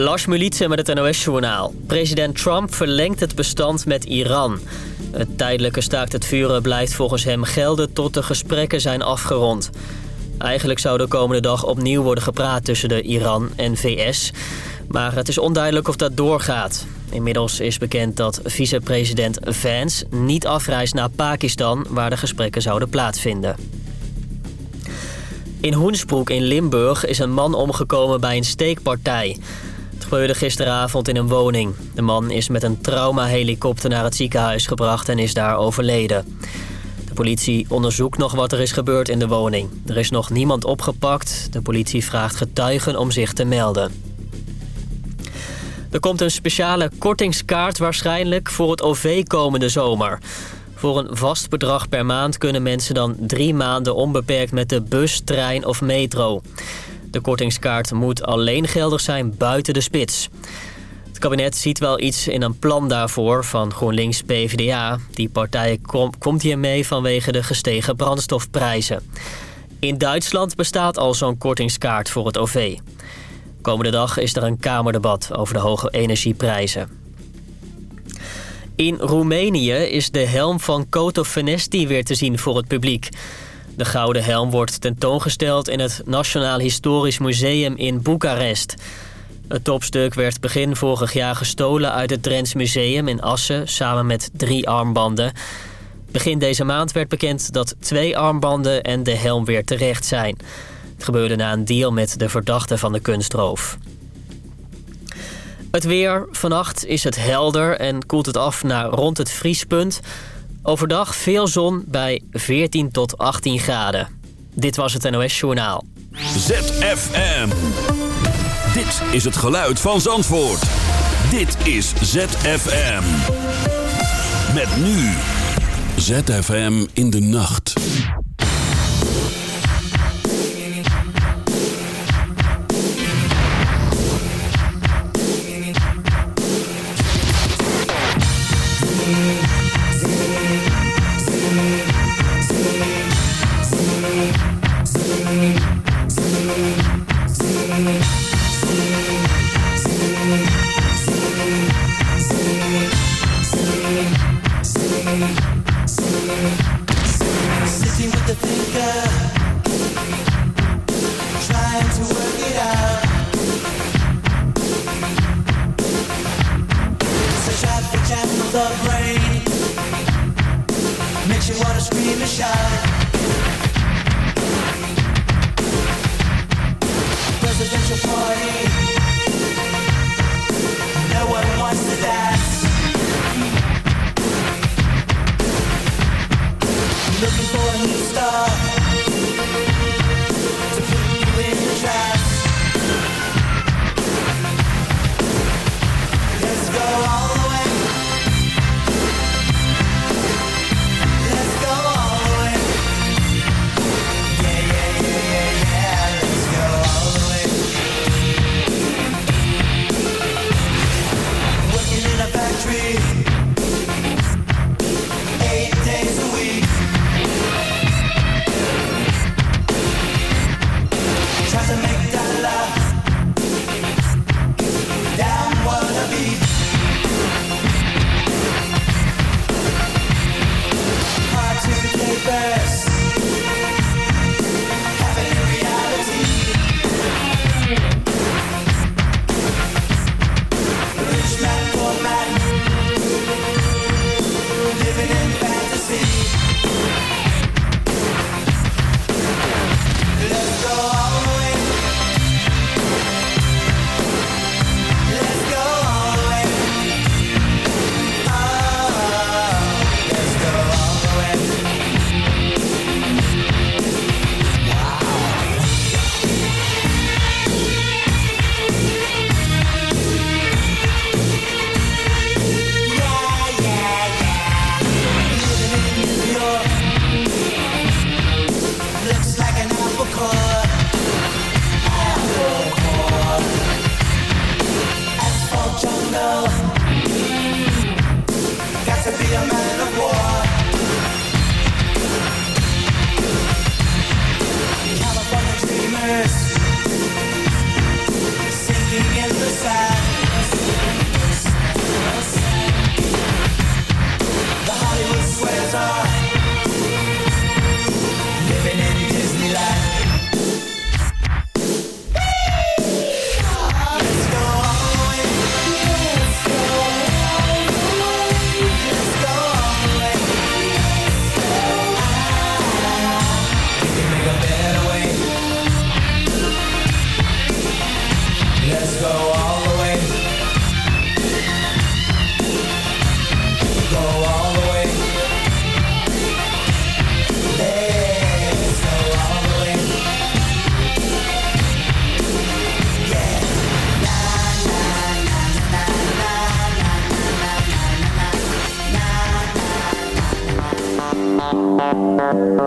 Lars Mulitse met het NOS-journaal. President Trump verlengt het bestand met Iran. Het tijdelijke staakt het vuren blijft volgens hem gelden tot de gesprekken zijn afgerond. Eigenlijk zou de komende dag opnieuw worden gepraat tussen de Iran en VS. Maar het is onduidelijk of dat doorgaat. Inmiddels is bekend dat vicepresident Vance niet afreist naar Pakistan... waar de gesprekken zouden plaatsvinden. In Hoensbroek in Limburg is een man omgekomen bij een steekpartij. Het gebeurde gisteravond in een woning. De man is met een traumahelikopter naar het ziekenhuis gebracht en is daar overleden. De politie onderzoekt nog wat er is gebeurd in de woning. Er is nog niemand opgepakt. De politie vraagt getuigen om zich te melden. Er komt een speciale kortingskaart waarschijnlijk voor het OV komende zomer. Voor een vast bedrag per maand kunnen mensen dan drie maanden onbeperkt met de bus, trein of metro. De kortingskaart moet alleen geldig zijn buiten de spits. Het kabinet ziet wel iets in een plan daarvoor van GroenLinks PvdA. Die partij kom, komt hiermee vanwege de gestegen brandstofprijzen. In Duitsland bestaat al zo'n kortingskaart voor het OV. Komende dag is er een kamerdebat over de hoge energieprijzen. In Roemenië is de helm van Coto Fenesti weer te zien voor het publiek. De gouden helm wordt tentoongesteld in het Nationaal Historisch Museum in Boekarest. Het topstuk werd begin vorig jaar gestolen uit het Drents Museum in Assen... samen met drie armbanden. Begin deze maand werd bekend dat twee armbanden en de helm weer terecht zijn. Het gebeurde na een deal met de verdachte van de kunstroof. Het weer. Vannacht is het helder en koelt het af naar rond het vriespunt. Overdag veel zon bij 14 tot 18 graden. Dit was het NOS Journaal. ZFM. Dit is het geluid van Zandvoort. Dit is ZFM. Met nu. ZFM in de nacht.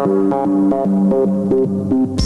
This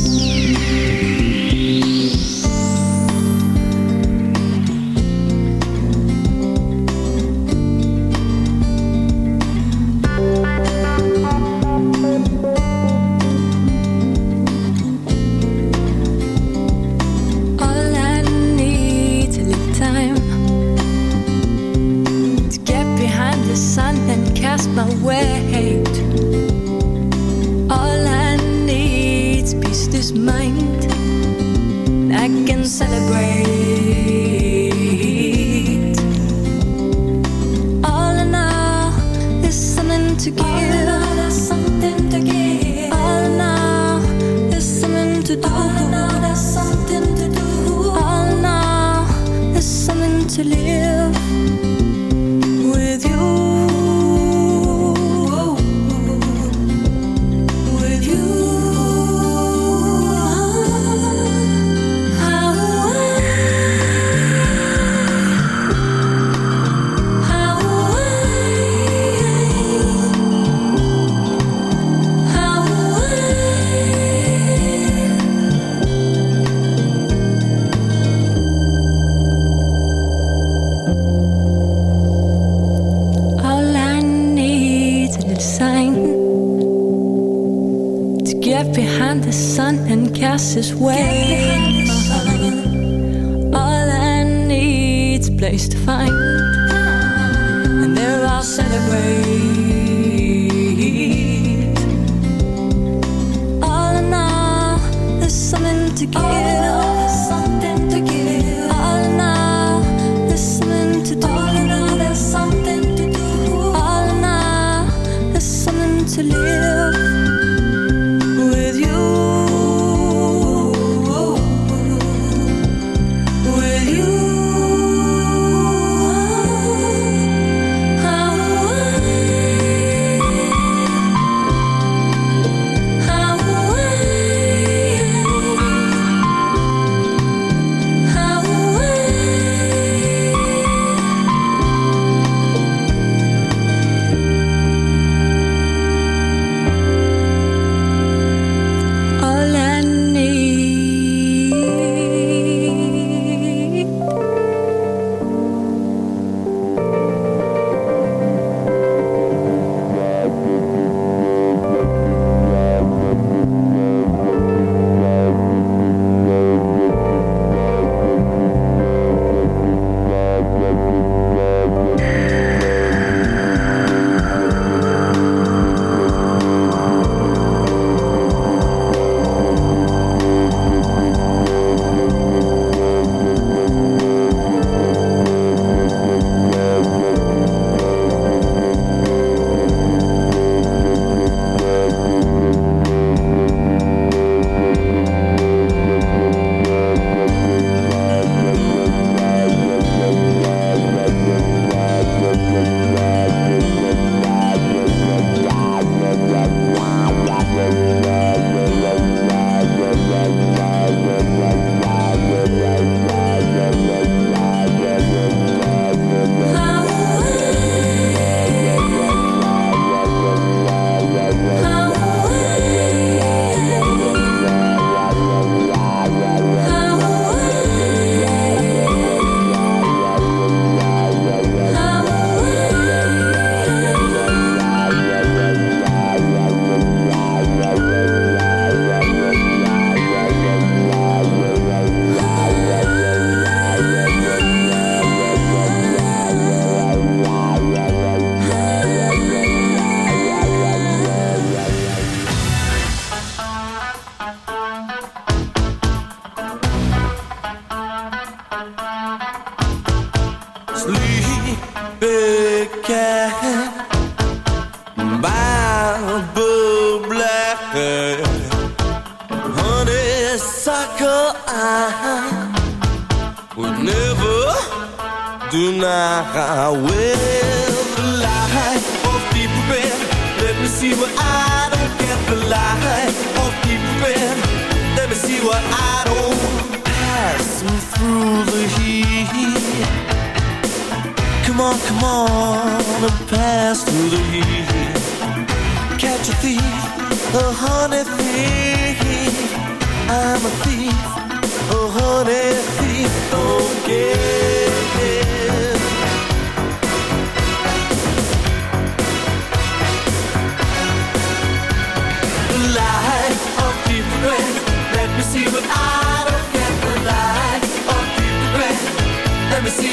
place to find. And there I'll celebrate. All in all, there's something to give.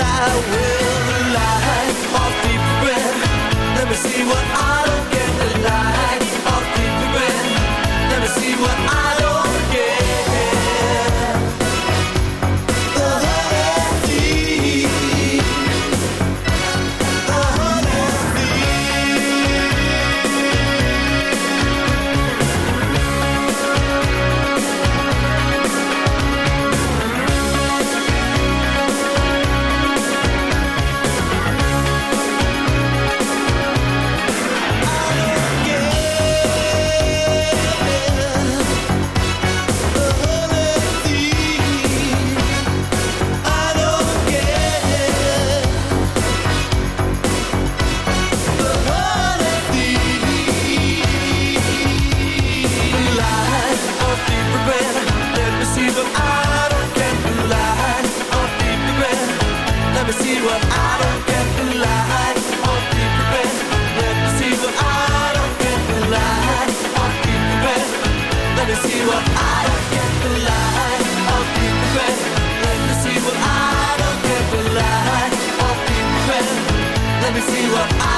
I will rely on deep breath. Let me see what I see what I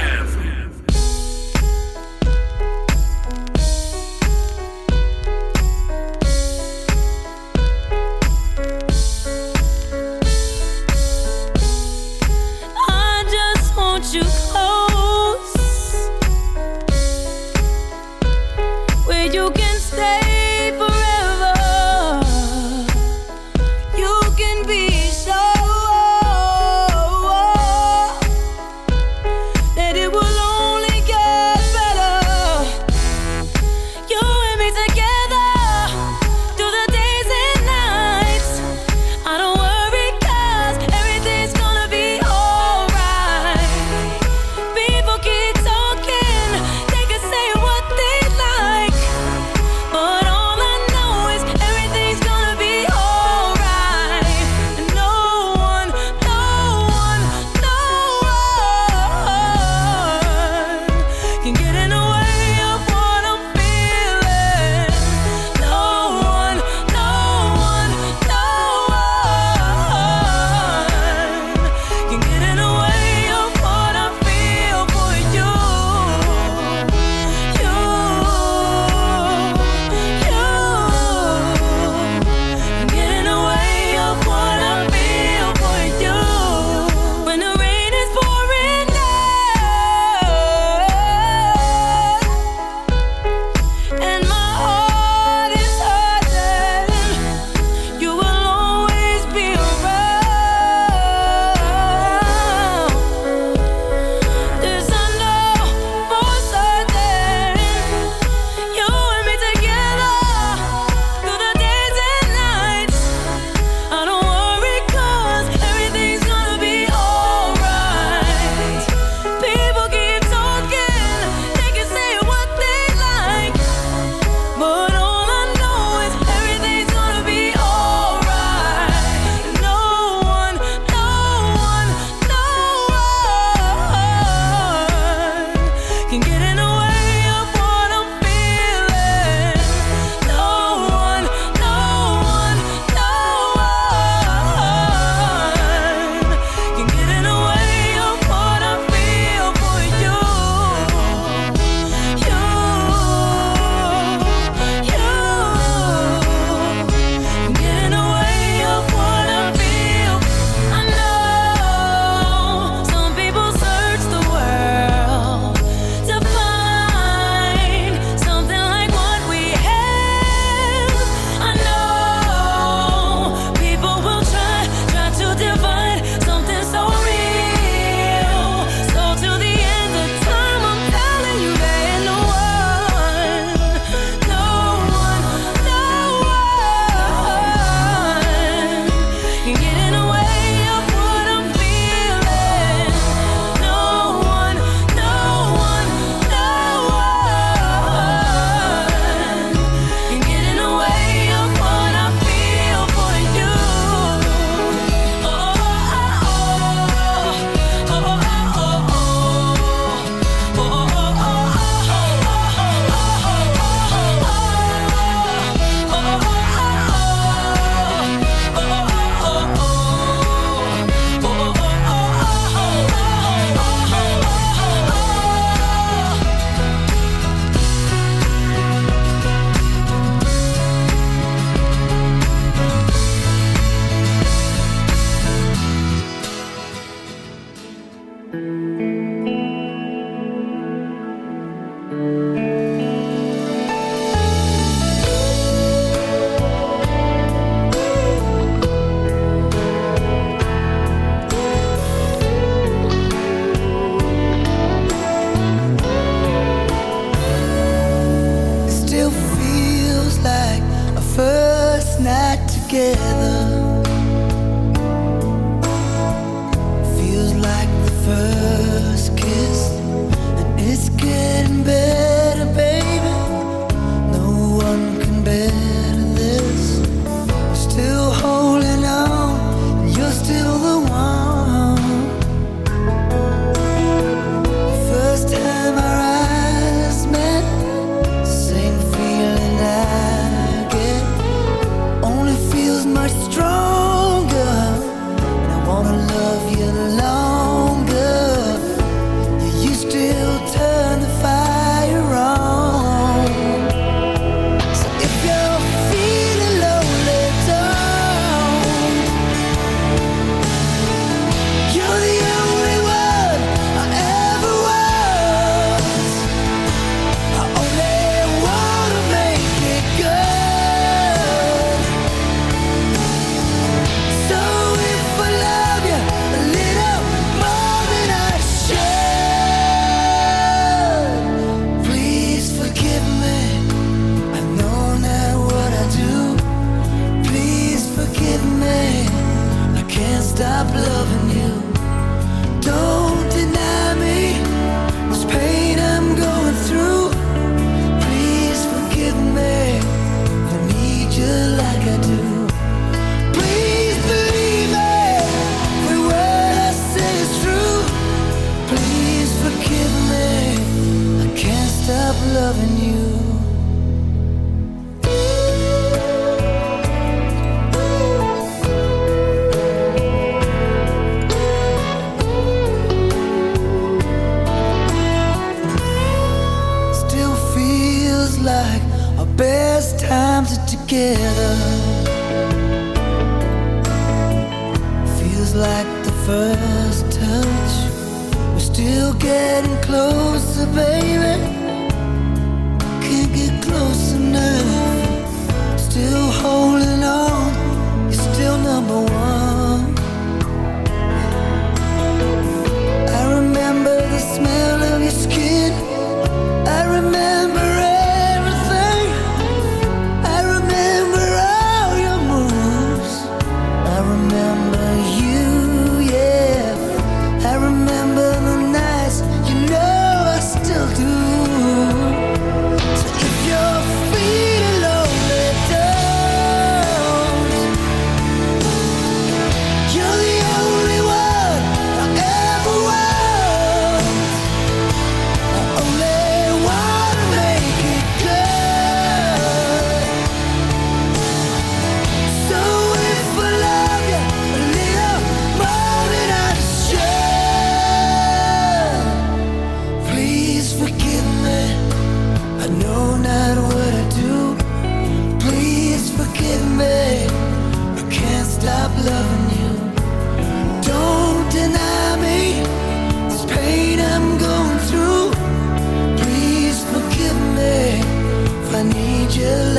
Need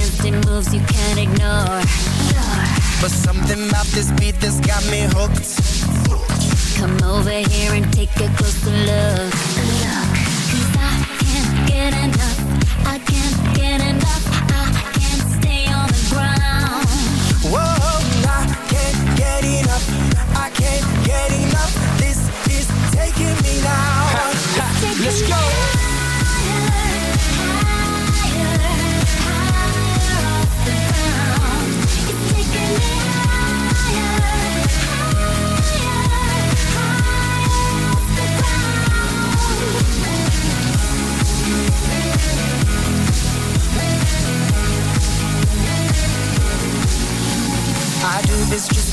empty moves you can't ignore. But something about this beat that's got me hooked. Come over here and take a closer look. Look, cause I can't get enough. I can't get enough. I can't stay on the ground. Whoa, I can't get enough. I can't get enough. This is taking me now. Let's go.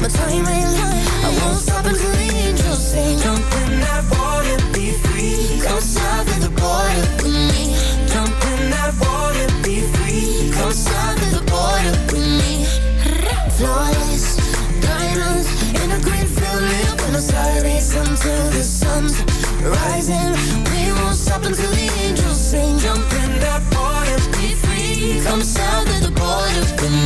my time in line I won't stop until the angels sing Jump in that water, be free. Come south of the border with me. Jump in that water, be free. Come south of the border with me. Diamonds In a green field until the sun's rising We won't stop until the angels sing Jump in that water, be free. Come south of the border with me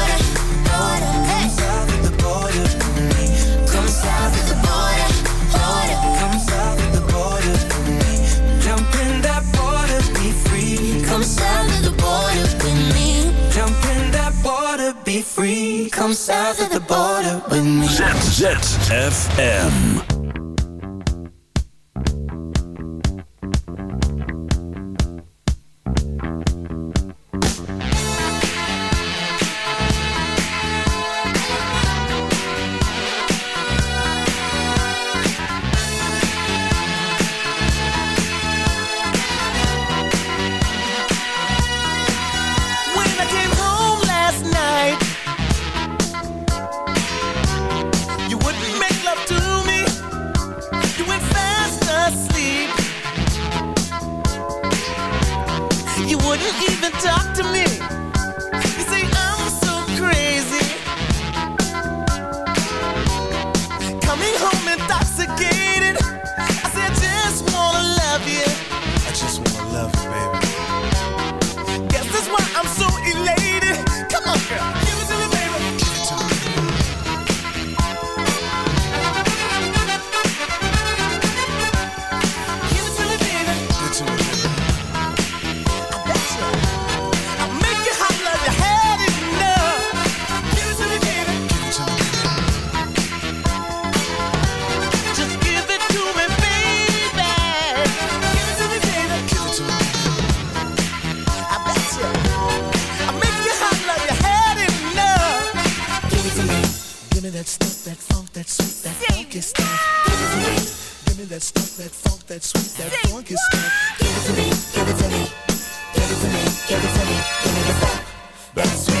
South of the border with me. ZFM. That sweet, that funky stuff. Give it to me. Give it to me. Give it to me. Give it to me. Give me the funk, that sweet,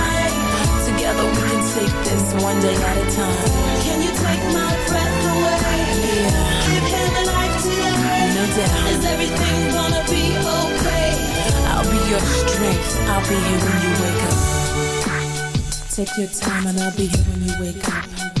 Together we can take this one day at a time. Can you take my breath away? Yeah. Give him life today. No doubt. Is everything gonna be okay? I'll be your strength. I'll be here when you wake up. Take your time and I'll be here when you wake up.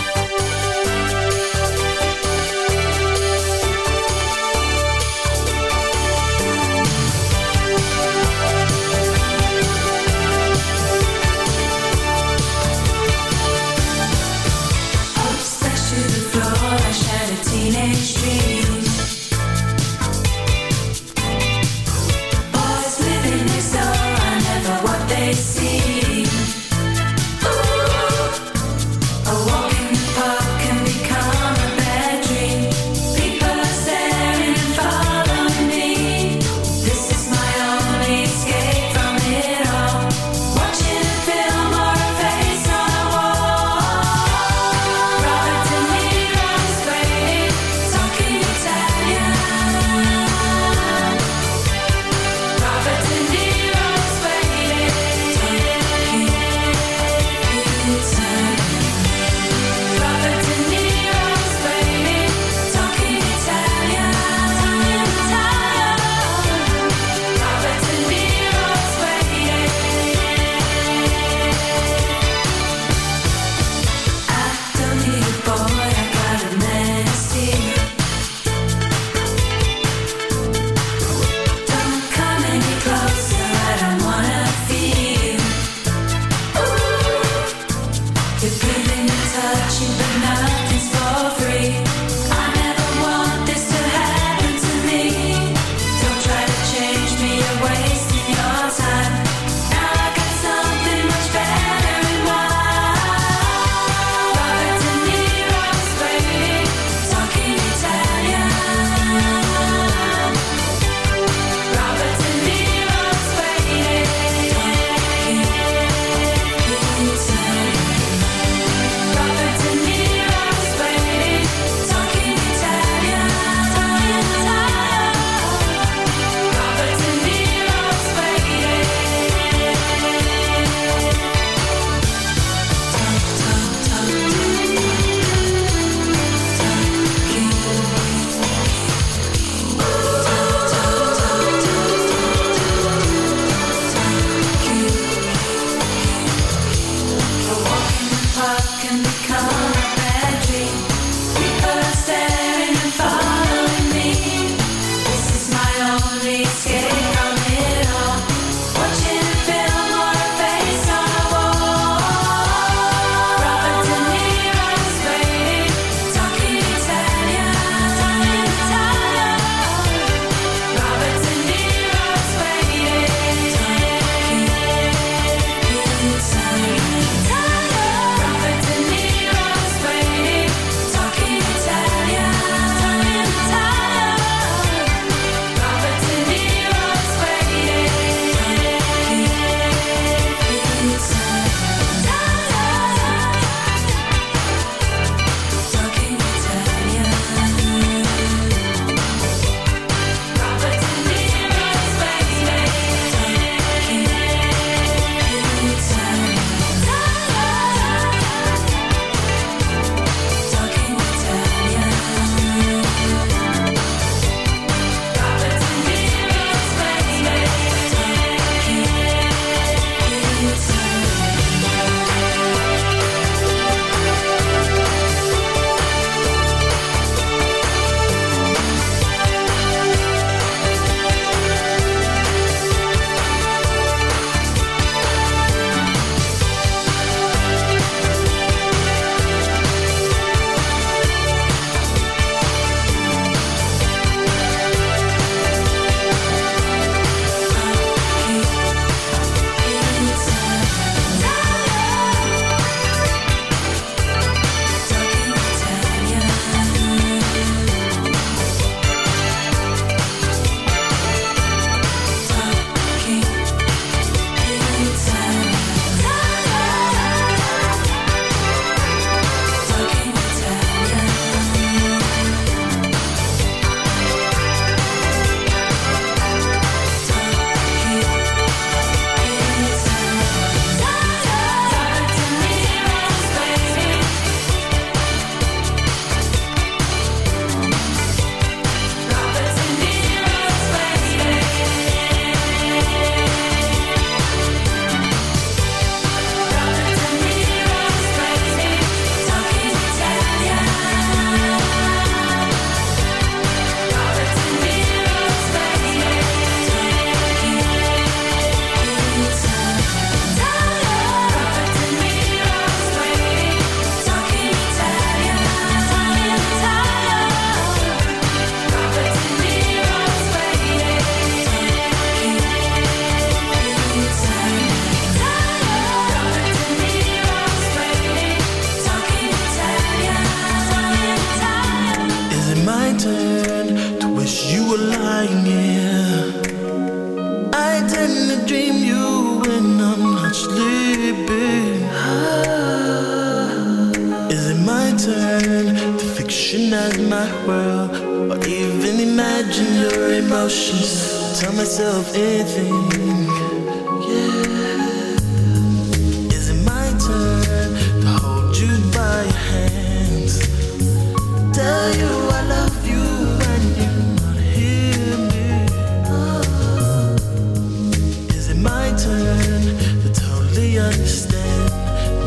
recognize my world or even imagine your emotions. Tell myself anything. Yeah. Is it my turn to hold you by your hands? Tell you I love you you not hear me. Is it my turn to totally understand?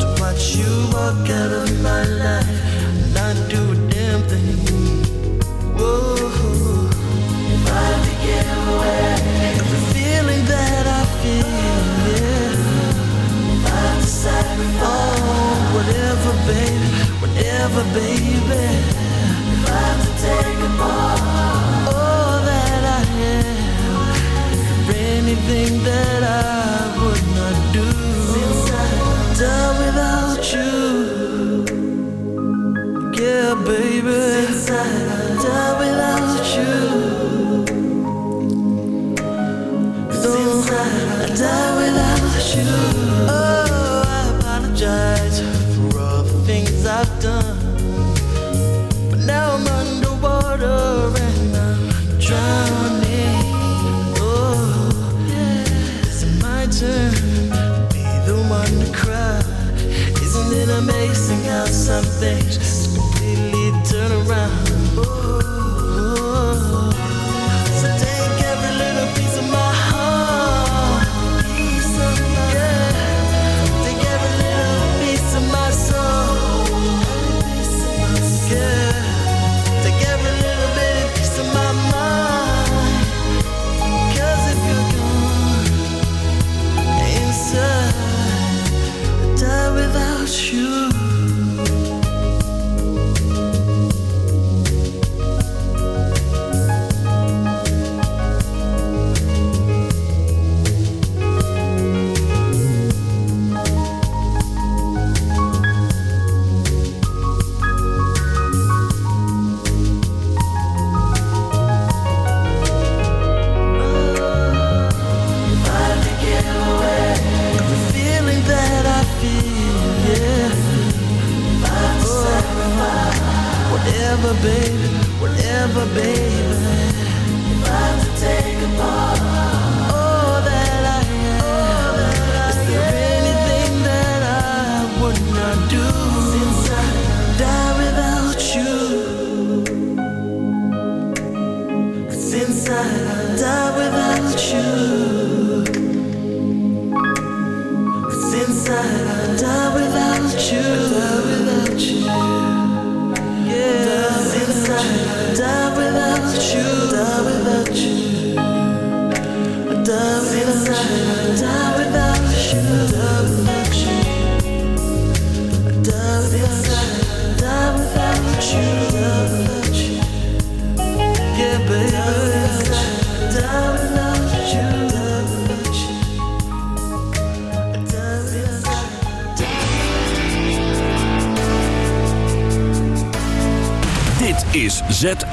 To watch you walk out of my life.